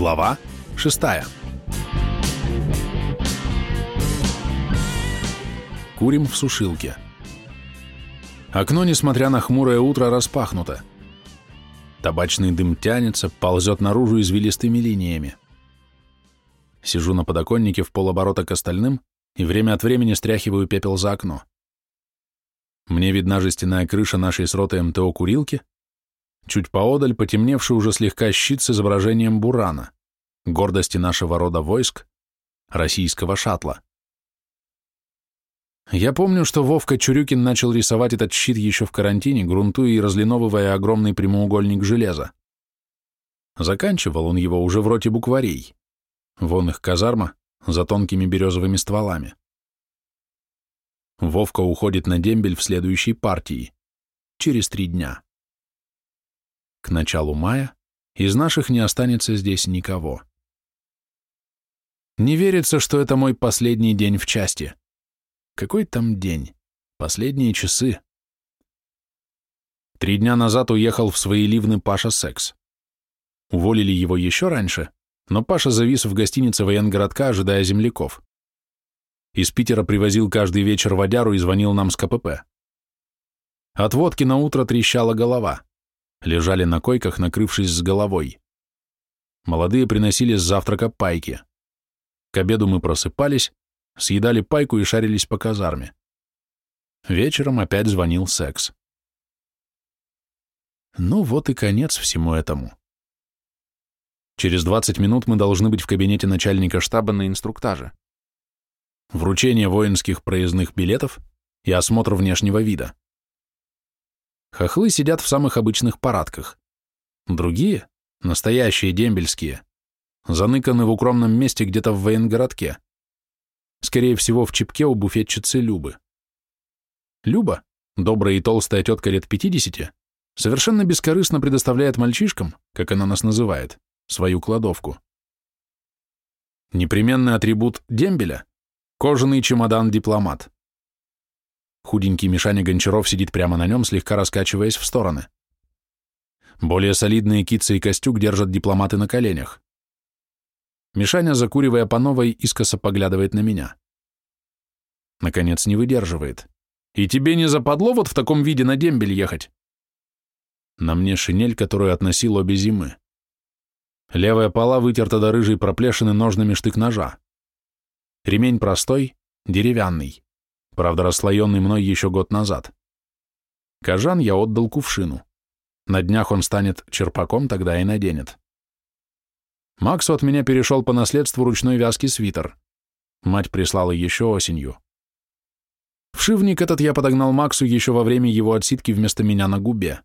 Глава 6 Курим в сушилке. Окно, несмотря на хмурое утро, распахнуто. Табачный дым тянется, ползет наружу извилистыми линиями. Сижу на подоконнике в полоборота к остальным и время от времени стряхиваю пепел за окно. Мне видна жестяная крыша нашей с ротой МТО курилки, чуть поодаль потемневший уже слегка щит с изображением бурана, гордости нашего рода войск, российского шаттла. Я помню, что Вовка Чурюкин начал рисовать этот щит еще в карантине, грунтуя и разлиновывая огромный прямоугольник железа. Заканчивал он его уже в роте букварей. Вон их казарма, за тонкими березовыми стволами. Вовка уходит на дембель в следующей партии, через три дня. К началу мая из наших не останется здесь никого. Не верится, что это мой последний день в части. Какой там день? Последние часы. Три дня назад уехал в свои ливны Паша Секс. Уволили его еще раньше, но Паша завис в гостинице военгородка, ожидая земляков. Из Питера привозил каждый вечер водяру и звонил нам с КПП. От водки на утро трещала голова лежали на койках, накрывшись с головой. Молодые приносили с завтрака пайки. К обеду мы просыпались, съедали пайку и шарились по казарме. Вечером опять звонил секс. Ну вот и конец всему этому. Через 20 минут мы должны быть в кабинете начальника штаба на инструктаже. Вручение воинских проездных билетов и осмотр внешнего вида. Хохлы сидят в самых обычных парадках. Другие, настоящие дембельские, заныканы в укромном месте где-то в военгородке. Скорее всего, в чипке у буфетчицы Любы. Люба, добрая и толстая тетка лет 50, совершенно бескорыстно предоставляет мальчишкам, как она нас называет, свою кладовку. Непременный атрибут дембеля – кожаный чемодан-дипломат. Худенький Мишаня Гончаров сидит прямо на нем, слегка раскачиваясь в стороны. Более солидные кицы и Костюк держат дипломаты на коленях. Мишаня, закуривая по новой, искоса поглядывает на меня. Наконец не выдерживает. «И тебе не западло вот в таком виде на дембель ехать?» На мне шинель, которую относил обе зимы. Левая пола вытерта до рыжей проплешины ножными штык-ножа. Ремень простой, деревянный правда расслоенный мной еще год назад. Кожан я отдал кувшину. На днях он станет черпаком, тогда и наденет. Максу от меня перешел по наследству ручной вязки свитер. Мать прислала еще осенью. Вшивник этот я подогнал Максу еще во время его отсидки вместо меня на губе.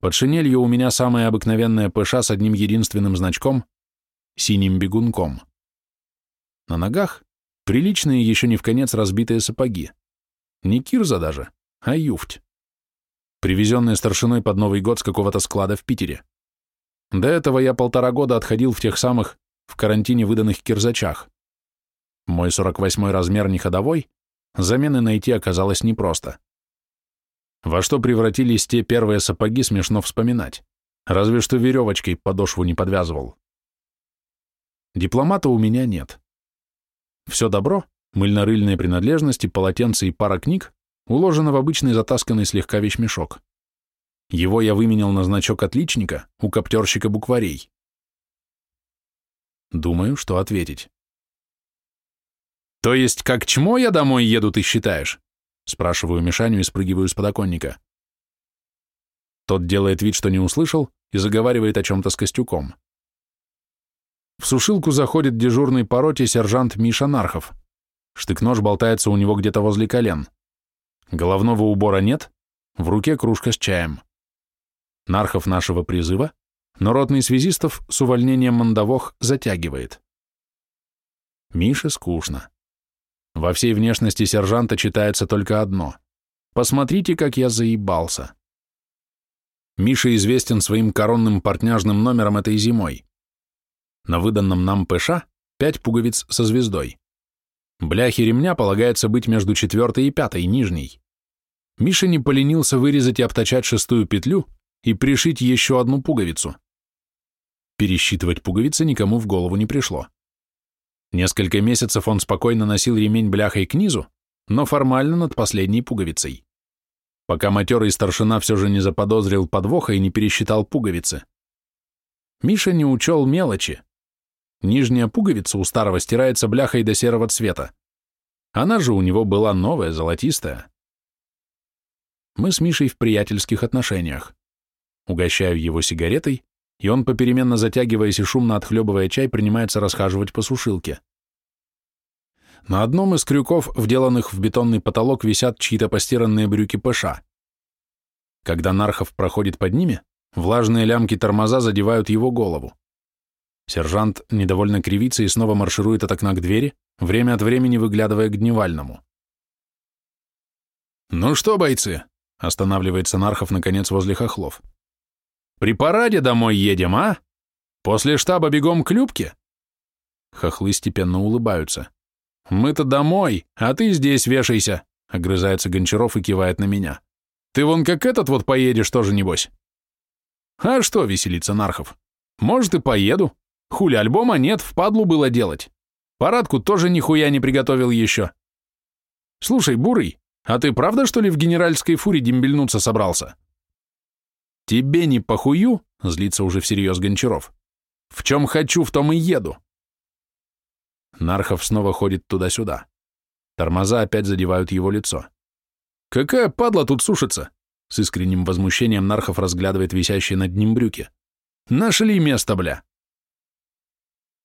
Под шинелью у меня самая обыкновенная ПШ с одним единственным значком — синим бегунком. На ногах Приличные, еще не в конец разбитые сапоги. Не кирза даже, а юфть. Привезенные старшиной под Новый год с какого-то склада в Питере. До этого я полтора года отходил в тех самых, в карантине выданных кирзачах. Мой 48-й размер не ходовой, замены найти оказалось непросто. Во что превратились те первые сапоги, смешно вспоминать. Разве что веревочкой подошву не подвязывал. Дипломата у меня нет. Все добро, мыльно-рыльные принадлежности, полотенце и пара книг уложено в обычный затасканный слегка вещмешок. Его я выменял на значок отличника у коптерщика букварей. Думаю, что ответить. «То есть как чмо я домой еду, ты считаешь?» Спрашиваю Мишаню и спрыгиваю с подоконника. Тот делает вид, что не услышал, и заговаривает о чем-то с Костюком. В сушилку заходит дежурный по роте сержант Миша Нархов. Штык-нож болтается у него где-то возле колен. Головного убора нет, в руке кружка с чаем. Нархов нашего призыва, но ротный связистов с увольнением мандавох затягивает. Мише скучно. Во всей внешности сержанта читается только одно. «Посмотрите, как я заебался». Миша известен своим коронным портняжным номером этой зимой. На выданном нам ПШ пять пуговиц со звездой. Бляхи ремня полагается быть между четвертой и пятой, нижней. Миша не поленился вырезать и обтачать шестую петлю и пришить еще одну пуговицу. Пересчитывать пуговицы никому в голову не пришло. Несколько месяцев он спокойно носил ремень бляхой к низу, но формально над последней пуговицей. Пока матерый старшина все же не заподозрил подвоха и не пересчитал пуговицы. Миша не учел мелочи. Нижняя пуговица у старого стирается бляхой до серого цвета. Она же у него была новая, золотистая. Мы с Мишей в приятельских отношениях. Угощаю его сигаретой, и он, попеременно затягиваясь и шумно отхлебывая чай, принимается расхаживать по сушилке. На одном из крюков, вделанных в бетонный потолок, висят чьи-то постиранные брюки ПШ. Когда Нархов проходит под ними, влажные лямки тормоза задевают его голову. Сержант недовольно кривится и снова марширует от окна к двери, время от времени выглядывая к дневальному. «Ну что, бойцы?» — останавливается Нархов, наконец, возле хохлов. При параде домой едем, а? После штаба бегом к Любке?» Хохлы степенно улыбаются. «Мы-то домой, а ты здесь вешайся», — огрызается Гончаров и кивает на меня. «Ты вон как этот вот поедешь тоже, небось?» «А что?» — веселится Нархов. «Может, и поеду. Хули, альбома нет, впадлу было делать. Парадку тоже нихуя не приготовил еще. Слушай, Бурый, а ты правда, что ли, в генеральской фуре дембельнуться собрался?» «Тебе не похую?» — злится уже всерьез Гончаров. «В чем хочу, в том и еду». Нархов снова ходит туда-сюда. Тормоза опять задевают его лицо. «Какая падла тут сушится?» С искренним возмущением Нархов разглядывает висящие над ним брюки. «Нашли место, бля!»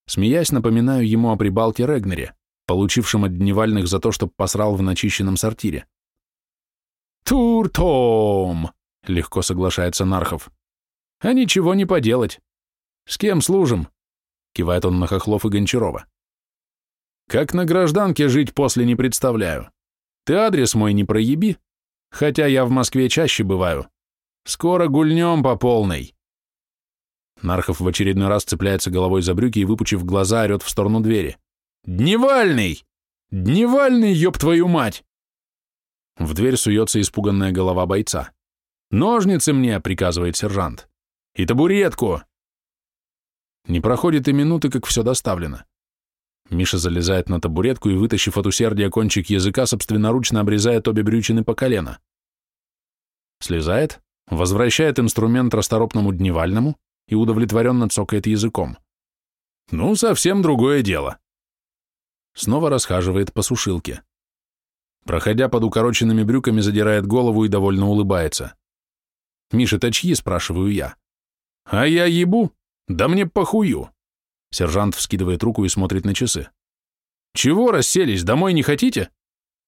Смеясь, напоминаю ему о прибалте Регнере, получившем от дневальных за то, что посрал в начищенном сортире. «Тур-том!» — легко соглашается Нархов. «А ничего не поделать. С кем служим?» — кивает он на Хохлов и Гончарова. «Как на гражданке жить после не представляю. Ты адрес мой не проеби, хотя я в Москве чаще бываю. Скоро гульнем по полной». Нархов в очередной раз цепляется головой за брюки и, выпучив глаза, орет в сторону двери. «Дневальный! Дневальный, ёб твою мать!» В дверь суется испуганная голова бойца. «Ножницы мне!» — приказывает сержант. «И табуретку!» Не проходит и минуты, как все доставлено. Миша залезает на табуретку и, вытащив от усердия кончик языка, собственноручно обрезает обе брючины по колено. Слезает, возвращает инструмент расторопному дневальному и удовлетворенно цокает языком. Ну, совсем другое дело. Снова расхаживает по сушилке. Проходя под укороченными брюками, задирает голову и довольно улыбается. «Миша, это чьи?» – спрашиваю я. «А я ебу? Да мне похую!» Сержант вскидывает руку и смотрит на часы. «Чего расселись? Домой не хотите?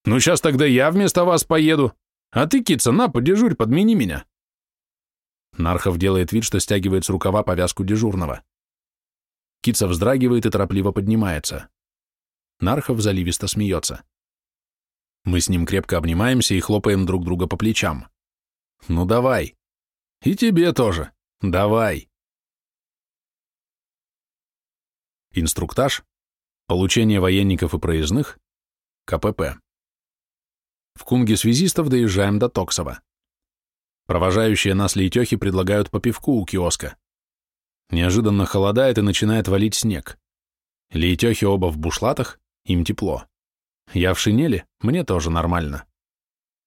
Ну, сейчас тогда я вместо вас поеду. А ты, кица, на, подежурь, подмени меня». Нархов делает вид, что стягивает с рукава повязку дежурного. Кица вздрагивает и торопливо поднимается. Нархов заливисто смеется. Мы с ним крепко обнимаемся и хлопаем друг друга по плечам. «Ну давай, и тебе тоже. Давай. Инструктаж. Получение военников и проездных. КПП. В Кунге связистов доезжаем до Токсова. Провожающие нас лейтехи предлагают по пивку у киоска. Неожиданно холодает и начинает валить снег. Лейтехи оба в бушлатах, им тепло. Я в шинели, мне тоже нормально.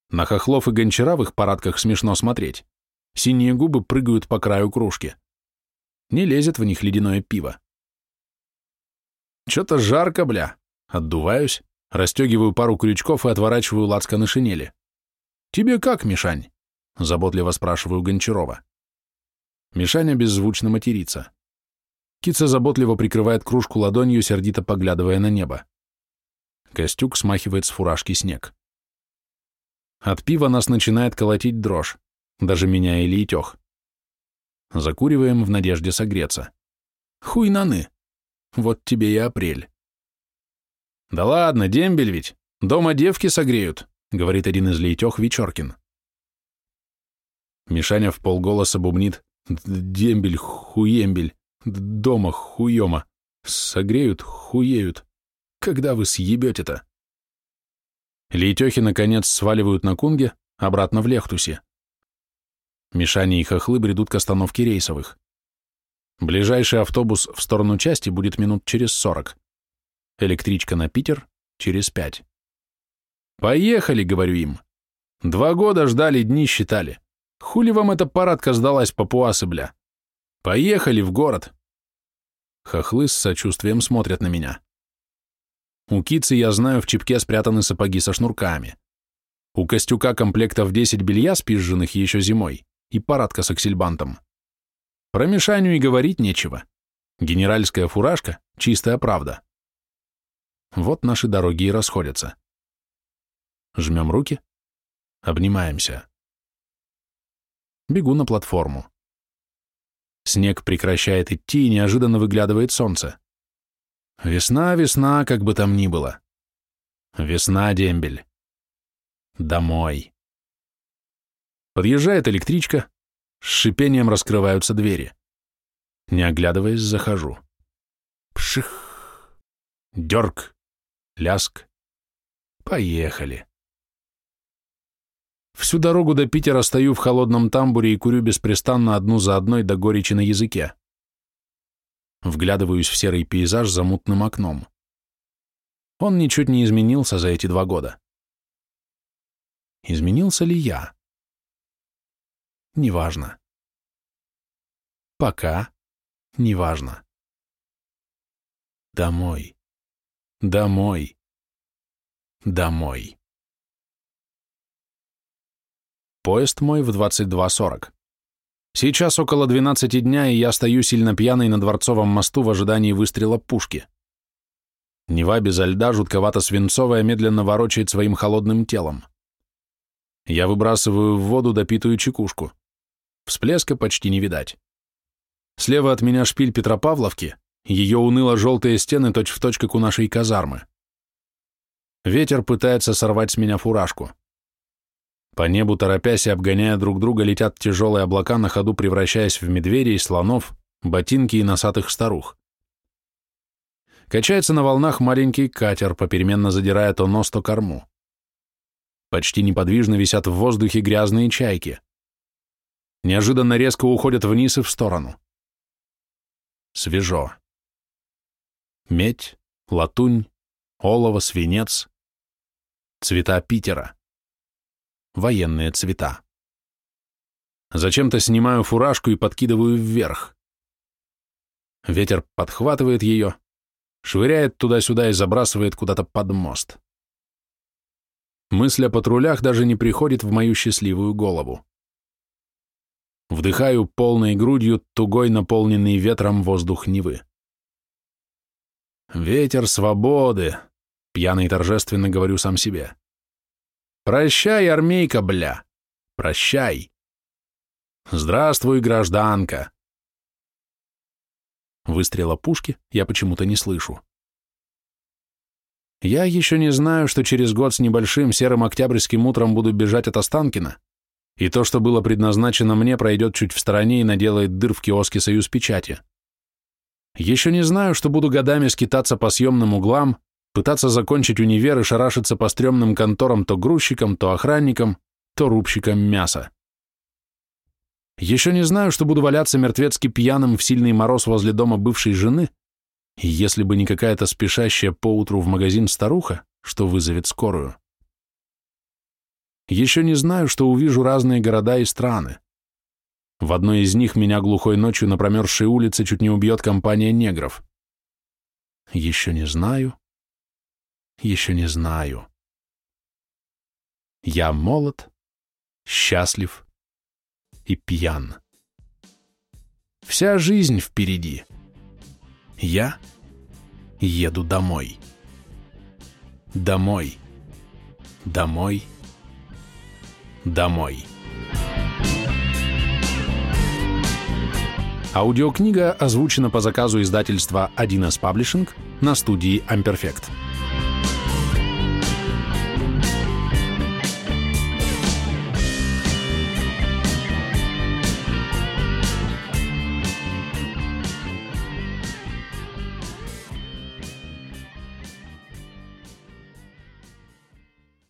На хохлов и гончара в их парадках смешно смотреть. Синие губы прыгают по краю кружки. Не лезет в них ледяное пиво. Чё-то жарко, бля. Отдуваюсь, расстегиваю пару крючков и отворачиваю на шинели. «Тебе как, Мишань?» — заботливо спрашиваю Гончарова. Мишаня беззвучно матерится. Кица заботливо прикрывает кружку ладонью, сердито поглядывая на небо. Костюк смахивает с фуражки снег. От пива нас начинает колотить дрожь даже меня и Лейтех. Закуриваем в надежде согреться. Хуй наны. Вот тебе и апрель. Да ладно, дембель ведь. Дома девки согреют, говорит один из Лейтех Вечеркин. Мишаня в полголоса бубнит. Дембель, хуембель, дома хуема. Согреют, хуеют. Когда вы съебете-то? Лейтехи, наконец, сваливают на кунге, обратно в Лехтусе. Мишани и хохлы бредут к остановке рейсовых. Ближайший автобус в сторону части будет минут через сорок. Электричка на Питер через пять. «Поехали», — говорю им. «Два года ждали, дни считали. Хули вам эта парадка сдалась, папуасы, бля? Поехали в город!» Хохлы с сочувствием смотрят на меня. У кицы, я знаю, в чипке спрятаны сапоги со шнурками. У Костюка комплектов 10 белья, спизженных еще зимой, и парадка с аксельбантом. Про Мишаню и говорить нечего. Генеральская фуражка — чистая правда. Вот наши дороги и расходятся. Жмем руки, обнимаемся. Бегу на платформу. Снег прекращает идти, и неожиданно выглядывает солнце. Весна, весна, как бы там ни было. Весна, дембель. Домой. Подъезжает электричка, с шипением раскрываются двери. Не оглядываясь, захожу. Пших. Дерг. Ляск. Поехали. Всю дорогу до Питера стою в холодном тамбуре и курю беспрестанно одну за одной до горечи на языке. Вглядываюсь в серый пейзаж за мутным окном. Он ничуть не изменился за эти два года. Изменился ли я? Неважно. Пока неважно. Домой. Домой. Домой. Поезд мой в 22.40. Сейчас около 12 дня, и я стою сильно пьяный на Дворцовом мосту в ожидании выстрела пушки. Нева безо льда, жутковато-свинцовая, медленно ворочает своим холодным телом. Я выбрасываю в воду допитую чекушку. Всплеска почти не видать. Слева от меня шпиль Петропавловки, ее уныло-желтые стены точь-в-точь, как у нашей казармы. Ветер пытается сорвать с меня фуражку. По небу, торопясь и обгоняя друг друга, летят тяжелые облака, на ходу превращаясь в медведей, слонов, ботинки и носатых старух. Качается на волнах маленький катер, попеременно задирая то нос, то корму. Почти неподвижно висят в воздухе грязные чайки. Неожиданно резко уходят вниз и в сторону. Свежо. Медь, латунь, олово, свинец. Цвета Питера военные цвета. Зачем-то снимаю фуражку и подкидываю вверх. Ветер подхватывает ее, швыряет туда-сюда и забрасывает куда-то под мост. Мысль о патрулях даже не приходит в мою счастливую голову. Вдыхаю полной грудью тугой наполненный ветром воздух Невы. «Ветер свободы», — пьяно и торжественно говорю сам себе. Прощай, армейка, бля. Прощай. Здравствуй, гражданка. Выстрела пушки я почему-то не слышу. Я еще не знаю, что через год с небольшим серым октябрьским утром буду бежать от Останкина, и то, что было предназначено мне, пройдет чуть в стороне и наделает дыр в киоске «Союз печати». Еще не знаю, что буду годами скитаться по съемным углам, пытаться закончить универ и шарашиться по стрёмным конторам то грузчиком, то охранником, то рубщиком мяса. Еще не знаю, что буду валяться мертвецки пьяным в сильный мороз возле дома бывшей жены, если бы не какая-то спешащая поутру в магазин старуха, что вызовет скорую. Еще не знаю, что увижу разные города и страны. В одной из них меня глухой ночью на промерзшей улице чуть не убьет компания негров. Еще не знаю, еще не знаю. Я молод, счастлив и пьян. Вся жизнь впереди. Я еду домой. Домой. Домой. Домой. Аудиокнига озвучена по заказу издательства 1С Паблишинг на студии Amperfect.